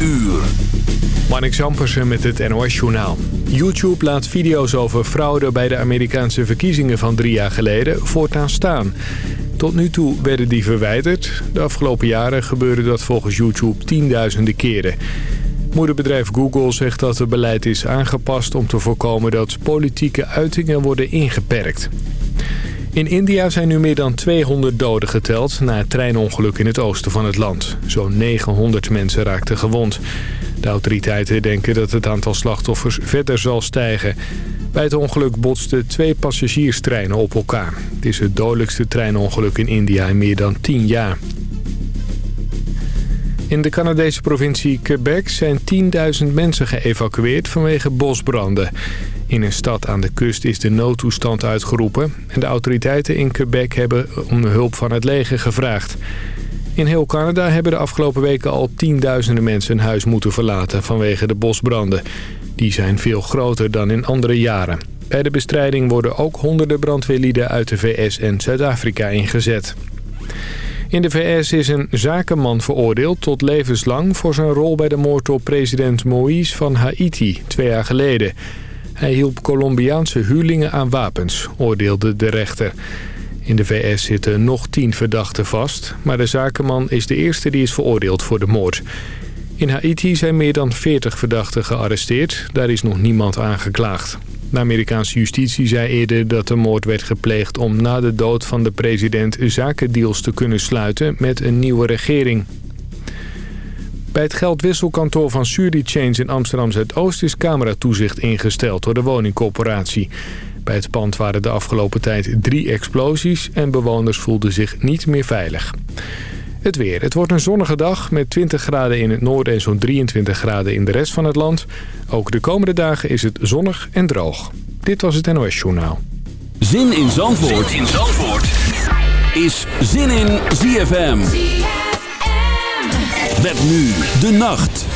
uur. Marnik Zampersen met het NOS-journaal. YouTube laat video's over fraude bij de Amerikaanse verkiezingen van drie jaar geleden voortaan staan. Tot nu toe werden die verwijderd. De afgelopen jaren gebeurde dat volgens YouTube tienduizenden keren. Moederbedrijf Google zegt dat het beleid is aangepast om te voorkomen dat politieke uitingen worden ingeperkt. In India zijn nu meer dan 200 doden geteld na het treinongeluk in het oosten van het land. Zo'n 900 mensen raakten gewond. De autoriteiten denken dat het aantal slachtoffers verder zal stijgen. Bij het ongeluk botsten twee passagierstreinen op elkaar. Het is het dodelijkste treinongeluk in India in meer dan 10 jaar. In de Canadese provincie Quebec zijn 10.000 mensen geëvacueerd vanwege bosbranden. In een stad aan de kust is de noodtoestand uitgeroepen... en de autoriteiten in Quebec hebben om de hulp van het leger gevraagd. In heel Canada hebben de afgelopen weken al tienduizenden mensen hun huis moeten verlaten vanwege de bosbranden. Die zijn veel groter dan in andere jaren. Bij de bestrijding worden ook honderden brandweerlieden uit de VS en Zuid-Afrika ingezet. In de VS is een zakenman veroordeeld tot levenslang voor zijn rol bij de moord op president Moïse van Haiti twee jaar geleden. Hij hielp Colombiaanse huurlingen aan wapens, oordeelde de rechter. In de VS zitten nog tien verdachten vast, maar de zakenman is de eerste die is veroordeeld voor de moord. In Haiti zijn meer dan 40 verdachten gearresteerd, daar is nog niemand aangeklaagd. De Amerikaanse justitie zei eerder dat de moord werd gepleegd om na de dood van de president zakendeals te kunnen sluiten met een nieuwe regering. Bij het geldwisselkantoor van Change in Amsterdam Zuidoost is cameratoezicht ingesteld door de woningcorporatie. Bij het pand waren de afgelopen tijd drie explosies en bewoners voelden zich niet meer veilig. Het weer. Het wordt een zonnige dag met 20 graden in het noorden en zo'n 23 graden in de rest van het land. Ook de komende dagen is het zonnig en droog. Dit was het NOS Journaal. Zin in Zandvoort, zin in Zandvoort. is Zin in ZFM. Met nu de nacht.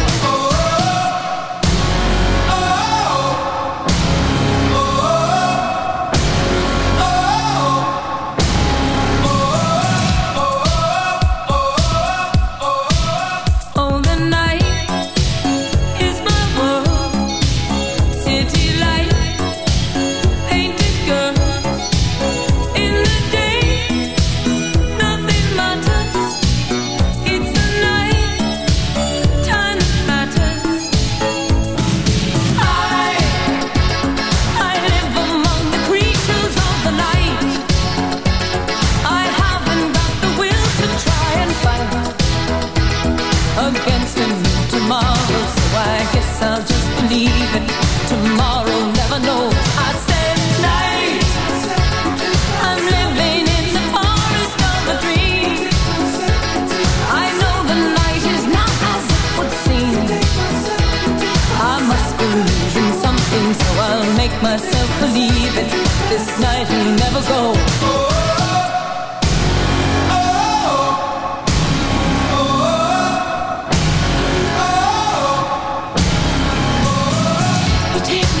take me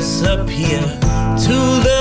disappear to the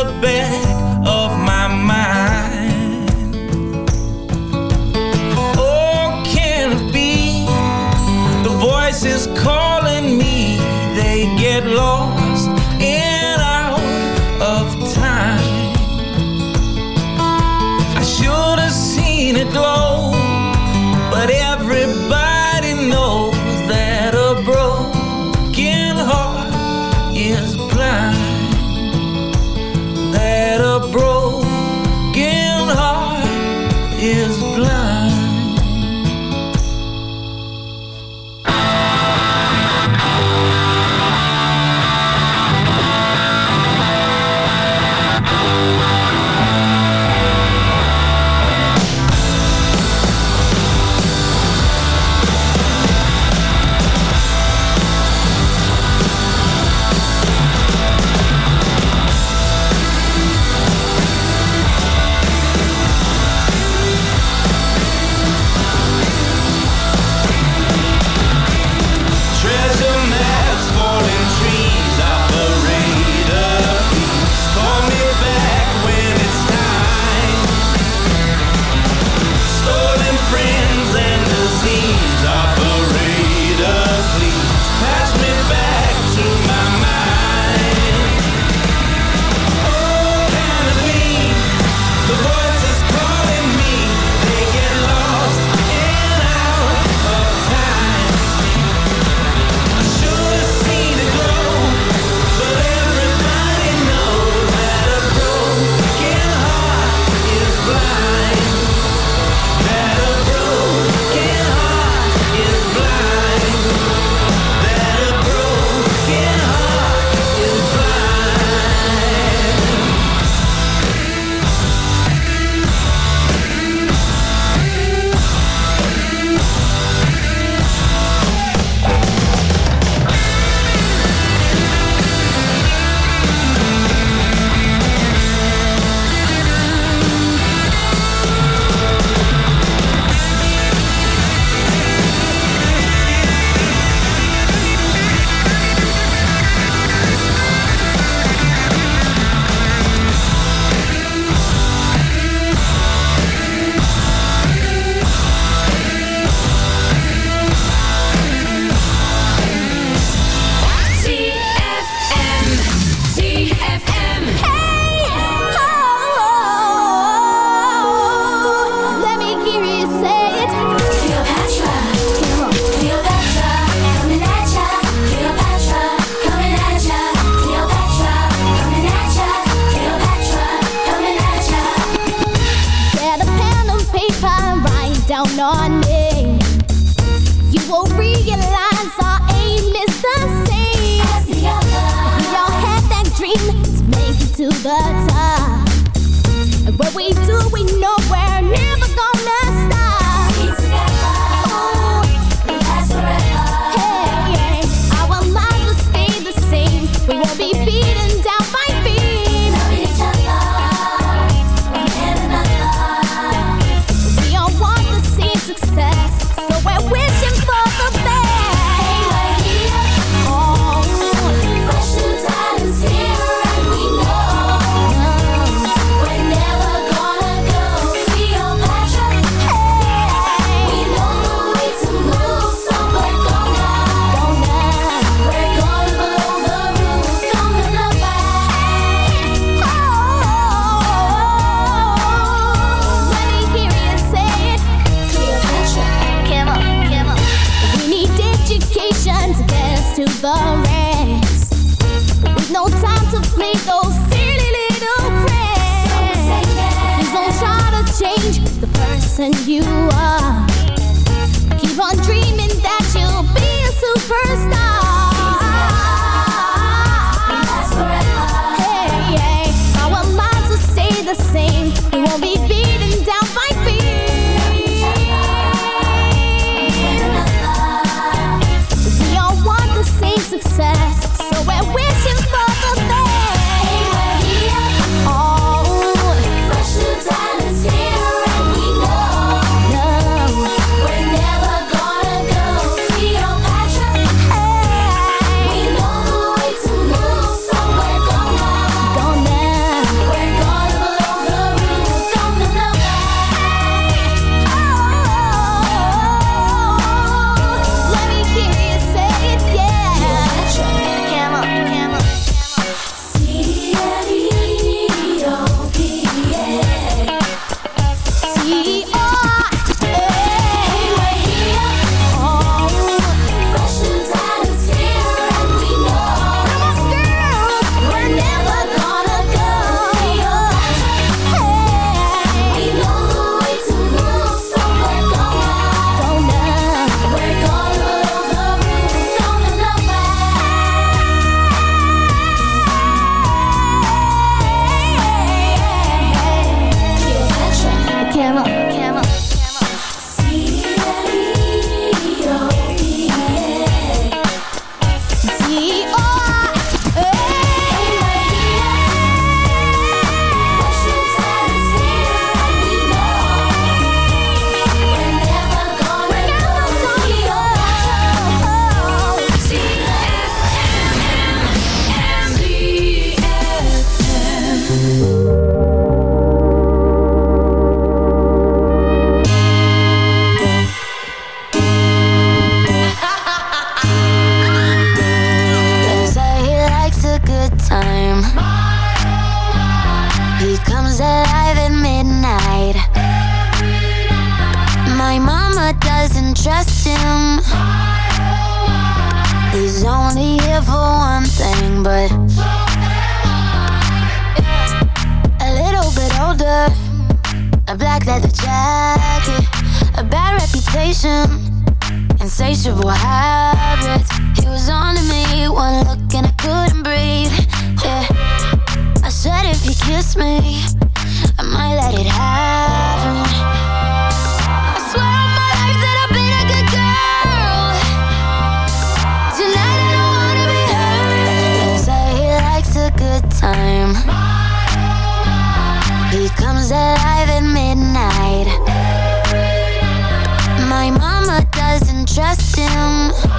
home.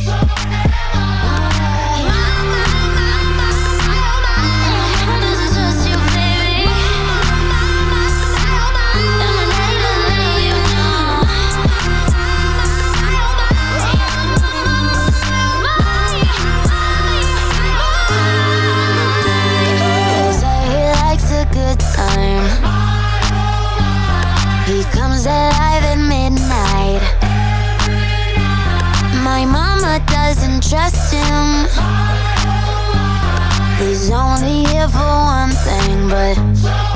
He's only here for one thing, but.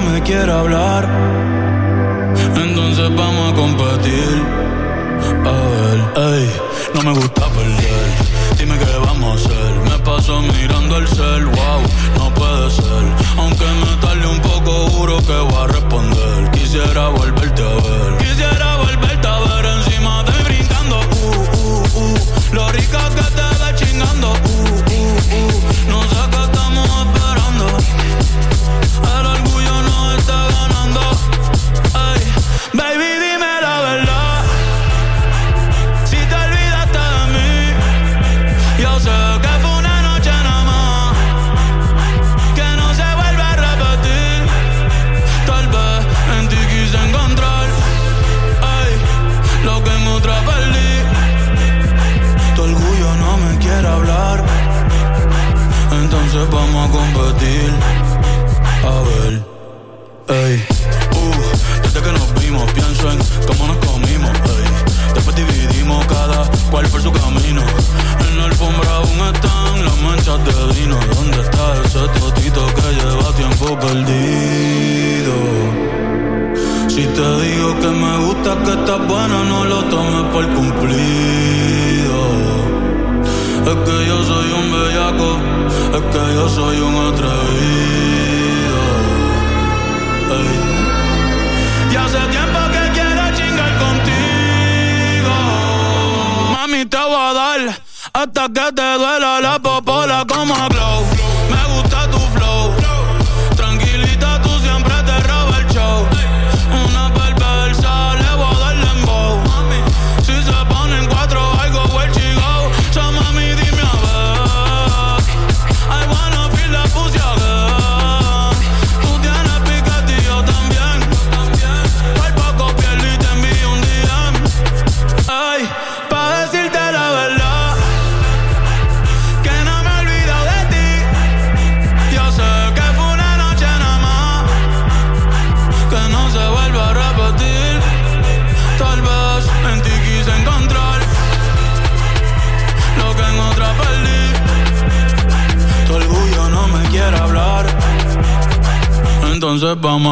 me quiere hablar. Entonces vamos a competir. A ver, no me gusta perder. Dime qué vamos a hacer. Me paso mirando el cel, wow, no puede ser. Aunque me tarde un poco, juro que voy a responder. Quisiera volverte a ver. Quisiera volverte a ver encima de brincando. Uh, uh, uh, lo rica que perdido. Si te digo que me gusta, que estás buena, no lo tomes por cumplido. Es que yo soy un bellaco, es que yo soy un atrevido. Y hace tiempo que quiero chingar contigo. Mami, te voy a dar hasta que te duela la popola como a glow.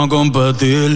competir.